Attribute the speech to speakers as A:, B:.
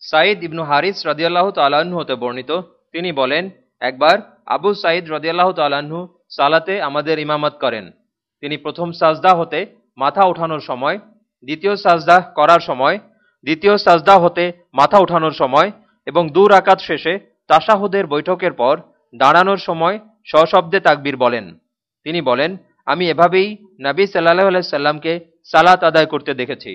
A: সাঈদ ইবনু হারিস রদিয়াল্লাহ তাল্লাহ্ন হতে বর্ণিত। তিনি বলেন, একবার আবু সাঈদ রদিয়াল্লাহ তাল্লাহ্ন সালাতে আমাদের ইমামত করেন। তিনি প্রথম সাজদা হতে মাথা ওঠানোর সময়, দ্বিতীয় সাজদা করার সময়, দ্বিতীয় সাজদা হতে মাথা ওঠানোর সময় এবং দু রাকাত শেষে তাসাহুদের বৈঠকের পর দাঁড়ানোর সময় সশব্দে তাকবীর বলেন। তিনি বলেন, আমি এভাবেই নাবী সাল্লাহ আলাইসাল্লামকে সালাত আদায় করতে দেখেছি।